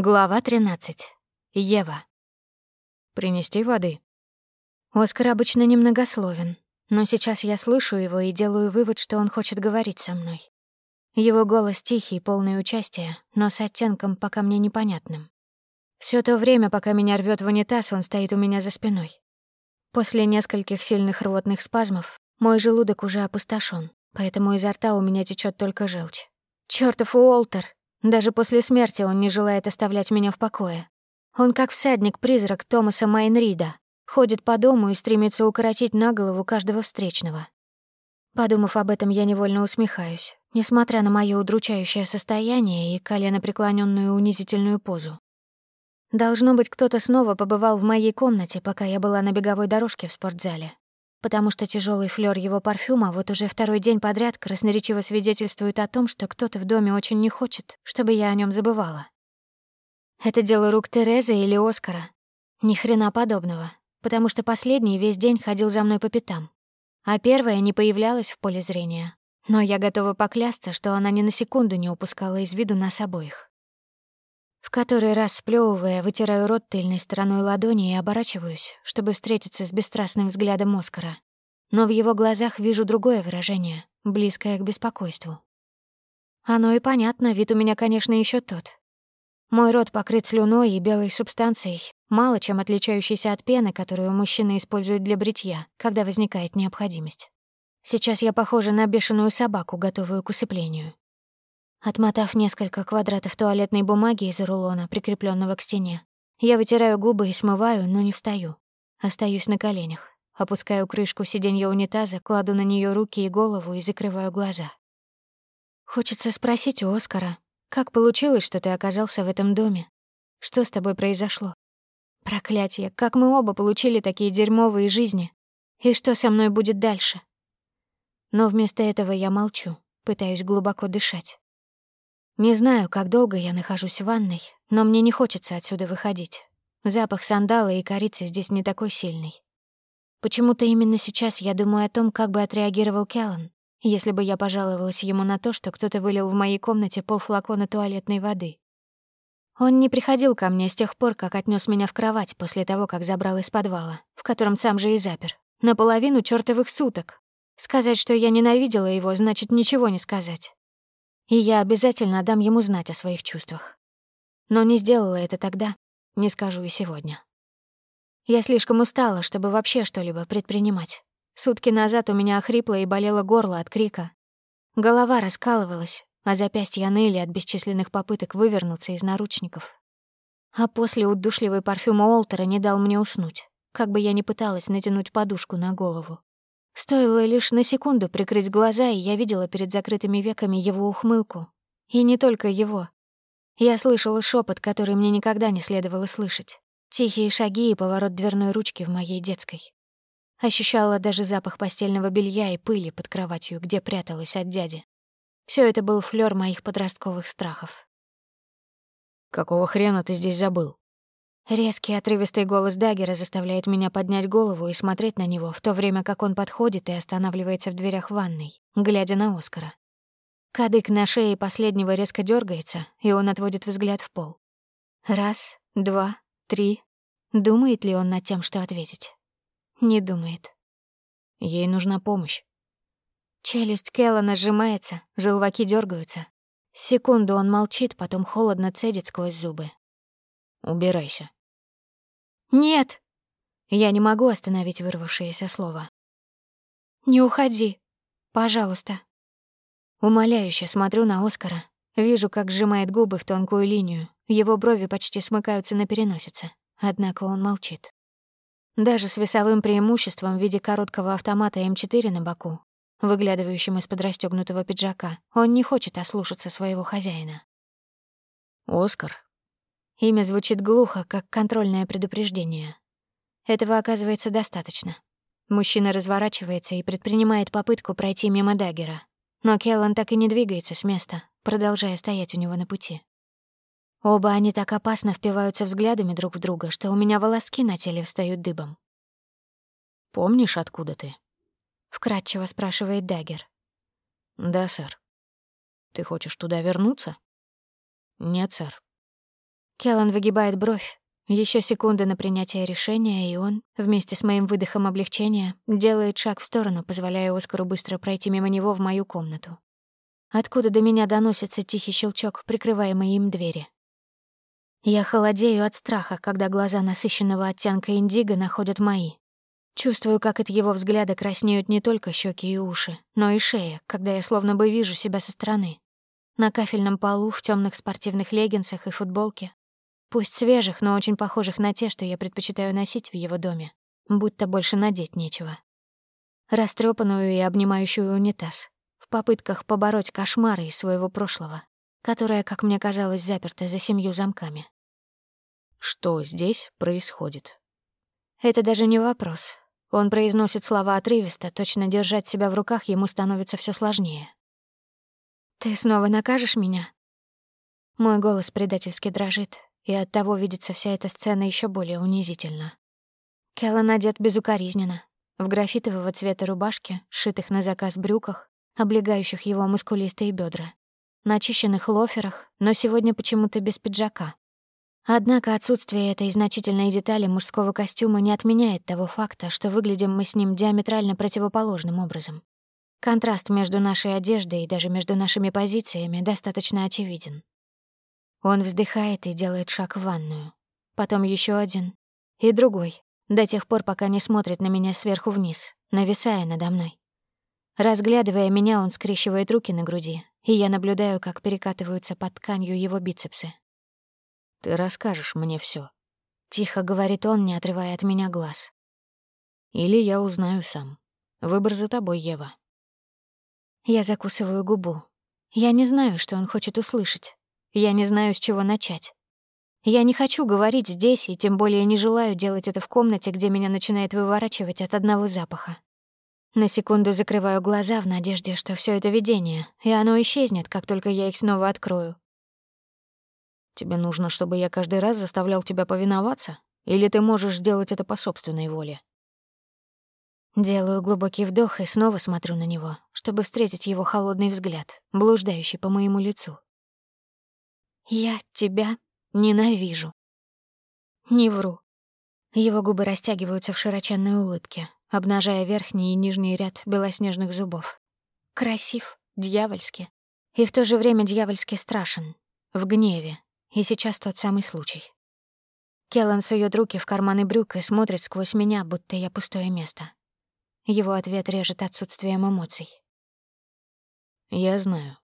Глава 13. Ева. «Принести воды?» Оскар обычно немногословен, но сейчас я слышу его и делаю вывод, что он хочет говорить со мной. Его голос тихий, полный участия, но с оттенком пока мне непонятным. Всё то время, пока меня рвёт в унитаз, он стоит у меня за спиной. После нескольких сильных рвотных спазмов мой желудок уже опустошён, поэтому изо рта у меня течёт только желчь. Чёртов Уолтер! Даже после смерти он не желает оставлять меня в покое. Он как всадник-призрак Томаса Майнрида, ходит по дому и стремится укоротить на голову каждого встречного. Подумав об этом, я невольно усмехаюсь, несмотря на моё удручающее состояние и коленопреклонённую унизительную позу. Должно быть, кто-то снова побывал в моей комнате, пока я была на беговой дорожке в спортзале потому что тяжелый флёр его парфюма вот уже второй день подряд красноречиво свидетельствует о том, что кто-то в доме очень не хочет, чтобы я о нем забывала. Это дело рук Терезы или Оскара? Ни хрена подобного, потому что последний весь день ходил за мной по пятам, а первая не появлялась в поле зрения. Но я готова поклясться, что она ни на секунду не упускала из виду нас обоих. В который раз сплёвывая, вытираю рот тыльной стороной ладони и оборачиваюсь, чтобы встретиться с бесстрастным взглядом Оскара. Но в его глазах вижу другое выражение, близкое к беспокойству. Оно и понятно, вид у меня, конечно, еще тот. Мой рот покрыт слюной и белой субстанцией, мало чем отличающейся от пены, которую мужчины используют для бритья, когда возникает необходимость. Сейчас я похожа на бешеную собаку, готовую к усыплению. Отмотав несколько квадратов туалетной бумаги из рулона, прикрепленного к стене, я вытираю губы и смываю, но не встаю. Остаюсь на коленях, опускаю крышку сиденья унитаза, кладу на нее руки и голову и закрываю глаза. Хочется спросить у Оскара, как получилось, что ты оказался в этом доме? Что с тобой произошло? Проклятие, как мы оба получили такие дерьмовые жизни? И что со мной будет дальше? Но вместо этого я молчу, пытаюсь глубоко дышать. Не знаю, как долго я нахожусь в ванной, но мне не хочется отсюда выходить. Запах сандала и корицы здесь не такой сильный. Почему-то именно сейчас я думаю о том, как бы отреагировал Келлан, если бы я пожаловалась ему на то, что кто-то вылил в моей комнате полфлакона туалетной воды. Он не приходил ко мне с тех пор, как отнес меня в кровать после того, как забрал из подвала, в котором сам же и запер. Наполовину чёртовых суток. Сказать, что я ненавидела его, значит ничего не сказать и я обязательно дам ему знать о своих чувствах. Но не сделала это тогда, не скажу и сегодня. Я слишком устала, чтобы вообще что-либо предпринимать. Сутки назад у меня охрипло и болело горло от крика. Голова раскалывалась, а запястья ныли от бесчисленных попыток вывернуться из наручников. А после удушливый парфюм Уолтера не дал мне уснуть, как бы я ни пыталась натянуть подушку на голову. Стоило лишь на секунду прикрыть глаза, и я видела перед закрытыми веками его ухмылку. И не только его. Я слышала шепот, который мне никогда не следовало слышать. Тихие шаги и поворот дверной ручки в моей детской. Ощущала даже запах постельного белья и пыли под кроватью, где пряталась от дяди. Все это был флёр моих подростковых страхов. «Какого хрена ты здесь забыл?» Резкий отрывистый голос Даггера заставляет меня поднять голову и смотреть на него, в то время как он подходит и останавливается в дверях ванной, глядя на Оскара. Кадык на шее последнего резко дергается, и он отводит взгляд в пол. Раз, два, три. Думает ли он над тем, что ответить? Не думает. Ей нужна помощь. Челюсть Келла нажимается, желваки дергаются. Секунду он молчит, потом холодно цедит сквозь зубы. «Убирайся». «Нет!» Я не могу остановить вырвавшееся слово. «Не уходи, пожалуйста». Умоляюще смотрю на Оскара, вижу, как сжимает губы в тонкую линию, его брови почти смыкаются на переносице, однако он молчит. Даже с весовым преимуществом в виде короткого автомата М4 на боку, выглядывающим из-под расстёгнутого пиджака, он не хочет ослушаться своего хозяина. «Оскар, Имя звучит глухо, как контрольное предупреждение. Этого оказывается достаточно. Мужчина разворачивается и предпринимает попытку пройти мимо Даггера. Но Келлан так и не двигается с места, продолжая стоять у него на пути. Оба они так опасно впиваются взглядами друг в друга, что у меня волоски на теле встают дыбом. «Помнишь, откуда ты?» — вкратчиво спрашивает Даггер. «Да, сэр». «Ты хочешь туда вернуться?» «Нет, сэр. Келлан выгибает бровь. Еще секунды на принятие решения, и он, вместе с моим выдохом облегчения, делает шаг в сторону, позволяя Оскару быстро пройти мимо него в мою комнату. Откуда до меня доносится тихий щелчок, прикрываемый им двери. Я холодею от страха, когда глаза насыщенного оттенка индиго находят мои. Чувствую, как от его взгляда краснеют не только щеки и уши, но и шея, когда я словно бы вижу себя со стороны. На кафельном полу в темных спортивных леггинсах и футболке Пусть свежих, но очень похожих на те, что я предпочитаю носить в его доме, будто больше надеть нечего. Растрёпанную и обнимающую унитаз, в попытках побороть кошмары из своего прошлого, которое, как мне казалось, заперто за семью замками. Что здесь происходит? Это даже не вопрос. Он произносит слова отрывисто, точно держать себя в руках ему становится все сложнее. «Ты снова накажешь меня?» Мой голос предательски дрожит, и оттого видится вся эта сцена еще более унизительно. Келлан одет безукоризненно, в графитового цвета рубашке, сшитых на заказ брюках, облегающих его мускулистые бедра, на чищенных лоферах, но сегодня почему-то без пиджака. Однако отсутствие этой значительной детали мужского костюма не отменяет того факта, что выглядим мы с ним диаметрально противоположным образом. Контраст между нашей одеждой и даже между нашими позициями достаточно очевиден. Он вздыхает и делает шаг в ванную. Потом еще один. И другой. До тех пор, пока не смотрит на меня сверху вниз, нависая надо мной. Разглядывая меня, он скрещивает руки на груди, и я наблюдаю, как перекатываются под тканью его бицепсы. «Ты расскажешь мне все, тихо говорит он, не отрывая от меня глаз. «Или я узнаю сам. Выбор за тобой, Ева». Я закусываю губу. Я не знаю, что он хочет услышать. Я не знаю, с чего начать. Я не хочу говорить здесь, и тем более не желаю делать это в комнате, где меня начинает выворачивать от одного запаха. На секунду закрываю глаза в надежде, что все это видение, и оно исчезнет, как только я их снова открою. Тебе нужно, чтобы я каждый раз заставлял тебя повиноваться? Или ты можешь сделать это по собственной воле? Делаю глубокий вдох и снова смотрю на него, чтобы встретить его холодный взгляд, блуждающий по моему лицу. Я тебя ненавижу. Не вру. Его губы растягиваются в широченной улыбке, обнажая верхний и нижний ряд белоснежных зубов. Красив, дьявольски. И в то же время дьявольски страшен. В гневе. И сейчас тот самый случай. Келлан сует руки в карманы брюк и смотрит сквозь меня, будто я пустое место. Его ответ режет отсутствием эмоций. «Я знаю.